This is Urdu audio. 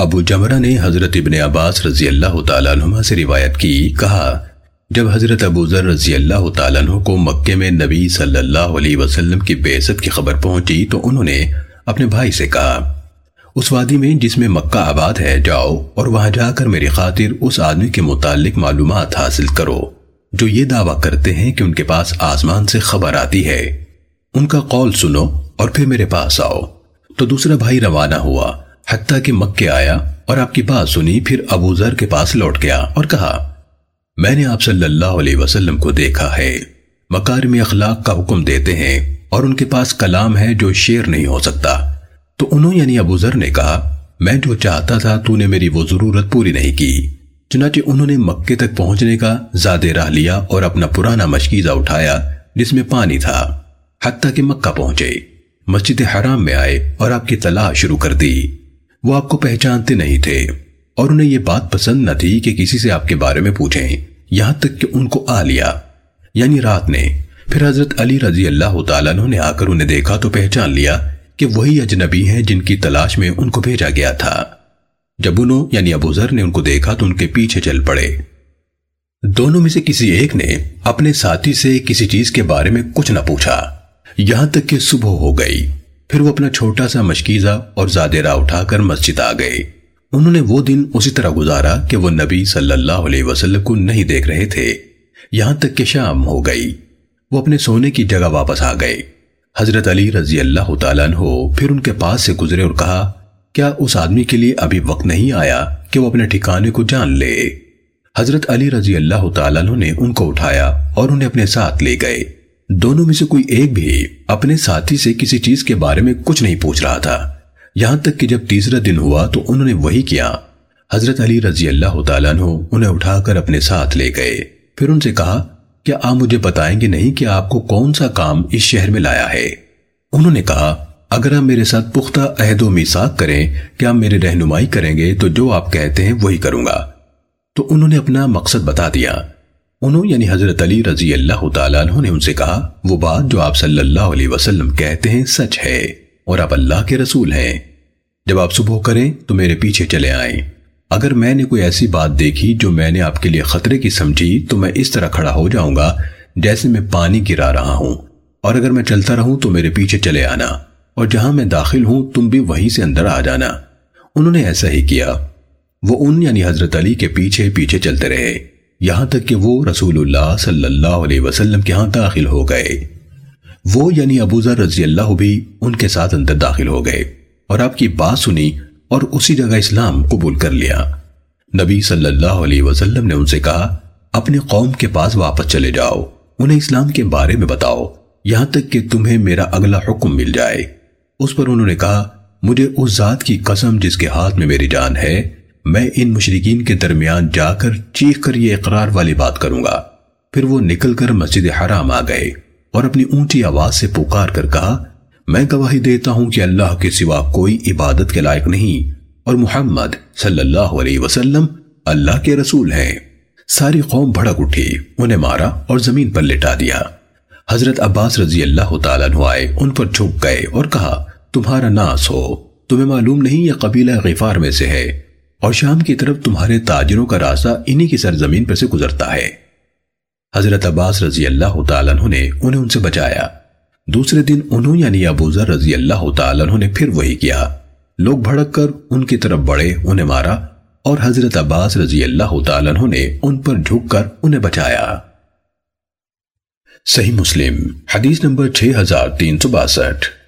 ابو جمرہ نے حضرت ابن عباس رضی اللہ تعالیٰ عنہ سے روایت کی، کہا، جب حضرت ابو ذر رضی اللہ تعالیٰ عنہ کو مکے میں نبی صلی اللہ علیہ وسلم کی بیعت کی خبر پہنچی تو انہوں نے اپنے بھائی سے کہا، اس وادی میں جس میں مکہ آباد ہے، جاؤ اور وہاں جا کر میری خاطر اس آدمی کے متعلق معلومات حاصل کرو، جو یہ دعویٰ کرتے ہیں کہ ان کے پاس آسمان سے خبر آتی ہے۔ ان کا قول سنو اور پھر میرے پاس آؤ۔ تو دوسرا بھائی روانہ ہوا۔ حتیٰ کہ مکے آیا اور آپ کی بات سنی، پھر ابو ذر کے پاس لوٹ گیا اور کہا، میں نے آپ صلی اللہ علیہ وسلم کو دیکھا ہے۔ مکارم اخلاق کا حکم دیتے ہیں اور ان کے پاس کلام ہے جو شیر نہیں ہو سکتا۔ تو انہوں یعنی ابو ذر نے کہا، میں جو چاہتا تھا تو نے میری وہ ضرورت پوری نہیں کی۔ چنانچہ انہوں نے مکے تک پہنچنے کا زیادہ راہ لیا اور اپنا پرانا مشکیزہ اٹھایا، جس میں پانی تھا، حتیٰ کہ مکہ پہنچے۔ مسجد حرام میں آئے اور آپ کی تلاش شروع کر دی۔ وہ آپ کو پہچانتے نہیں تھے اور انہیں یہ بات پسند نہ تھی کہ کسی سے آپ کے بارے میں پوچھیں۔ یہاں تک کہ ان کو آ لیا۔ یعنی رات نے۔ پھر حضرت علی رضی اللہ تعالیٰ نے آ کر انہیں دیکھا تو پہچان لیا کہ وہی اجنبی ہیں جن کی تلاش میں ان کو بھیجا گیا تھا۔ جب انہوں یعنی ابو ذر نے ان کو دیکھا تو ان کے پیچھے چل پڑے۔ دونوں میں سے کسی ایک نے اپنے ساتھی سے کسی چیز کے بارے میں کچھ نہ پوچھا۔ یہاں تک کہ صبح ہو گئی۔ پھر وہ اپنا چھوٹا سا مشکیزہ اور زیادہ راہ اٹھا کر مسجد آ گئے۔ انہوں نے وہ دن اسی طرح گزارا کہ وہ نبی صلی اللہ علیہ وسلم کو نہیں دیکھ رہے تھے۔ یہاں تک کہ شام ہو گئی۔ وہ اپنے سونے کی جگہ واپس آ گئے۔ حضرت علی رضی اللہ تعالیٰ عنہ پھر ان کے پاس سے گزرے اور کہا، کیا اس آدمی کے لیے ابھی وقت نہیں آیا کہ وہ اپنے ٹھکانے کو جان لے؟ حضرت علی رضی اللہ تعالیٰ عنہ نے ان کو اٹھایا اور انہیں اپنے ساتھ لے گئے۔ دونوں میں سے کوئی ایک بھی اپنے ساتھی سے کسی چیز کے بارے میں کچھ نہیں پوچھ رہا تھا۔ یہاں تک کہ جب تیسرا دن ہوا تو انہوں نے وہی کیا۔ حضرت علی رضی اللہ تعالیٰ عنہ انہیں اٹھا کر اپنے ساتھ لے گئے۔ پھر ان سے کہا، کیا آپ مجھے بتائیں گے نہیں کہ آپ کو کون سا کام اس شہر میں لایا ہے؟ انہوں نے کہا، اگر آپ میرے ساتھ پختہ عہد و میساک کریں کہ آپ میرے رہنمائی کریں گے؟ تو جو آپ کہتے ہیں وہی کروں گا۔ تو انہوں نے اپنا مقصد بتا دیا۔ انہوں یعنی حضرت علی رضی اللہ تعالیٰ عنہ نے ان سے کہا، وہ بات جو آپ صلی اللہ علیہ وسلم کہتے ہیں سچ ہے اور آپ اللہ کے رسول ہیں۔ جب آپ صبح کریں تو میرے پیچھے چلے آئیں۔ اگر میں نے کوئی ایسی بات دیکھی جو میں نے آپ کے لیے خطرے کی سمجھی، تو میں اس طرح کھڑا ہو جاؤں گا جیسے میں پانی گرا رہا ہوں۔ اور اگر میں چلتا رہوں تو میرے پیچھے چلے آنا۔ اور جہاں میں داخل ہوں، تم بھی وہیں سے اندر آ جانا۔ انہوں نے ایسا ہی کیا۔ وہ ان یعنی حضرت علی کے پیچھے پیچھے چلتے رہے۔ یہاں تک کہ وہ رسول اللہ صلی اللہ علیہ وسلم کے ہاں داخل ہو گئے۔ وہ یعنی ابو ذر رضی اللہ بھی ان کے ساتھ اندر داخل ہو گئے اور آپ کی بات سنی اور اسی جگہ اسلام قبول کر لیا۔ نبی صلی اللہ علیہ وسلم نے ان سے کہا، اپنی قوم کے پاس واپس چلے جاؤ، انہیں اسلام کے بارے میں بتاؤ، یہاں تک کہ تمہیں میرا اگلا حکم مل جائے۔ اس پر انہوں نے کہا، مجھے اس ذات کی قسم جس کے ہاتھ میں میری جان ہے میں ان مشرقین کے درمیان جا کر چیخ کر یہ اقرار والی بات کروں گا۔ پھر وہ نکل کر مسجد حرام آ گئے اور اپنی اونچی آواز سے پکار کر کہا، میں گواہی دیتا ہوں کہ اللہ کے سوا کوئی عبادت کے لائق نہیں اور محمد صلی اللہ علیہ وسلم اللہ کے رسول ہیں۔ ساری قوم بھڑک اٹھی، انہیں مارا اور زمین پر لٹا دیا۔ حضرت عباس رضی اللہ تعالیٰ آئے، ان پر جھک گئے اور کہا، تمہارا ناس ہو، تمہیں معلوم نہیں یہ قبیلہ غفار میں سے ہے۔ اور شام کی طرف تمہارے تاجروں کا راستہ انہی کی سرزمین پر سے گزرتا ہے۔ حضرت عباس رضی اللہ تعالیٰ نے انہیں ان سے بچایا۔ دوسرے دن انہوں یعنی ابو ذر رضی اللہ تعالیٰ نے پھر وہی کیا۔ لوگ بھڑک کر ان کی طرف بڑھے، انہیں مارا اور حضرت عباس رضی اللہ تعالیٰ نے ان پر جھک کر انہیں بچایا۔ صحیح مسلم، حدیث نمبر 6362